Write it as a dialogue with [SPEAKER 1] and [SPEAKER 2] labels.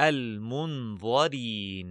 [SPEAKER 1] المنظرين.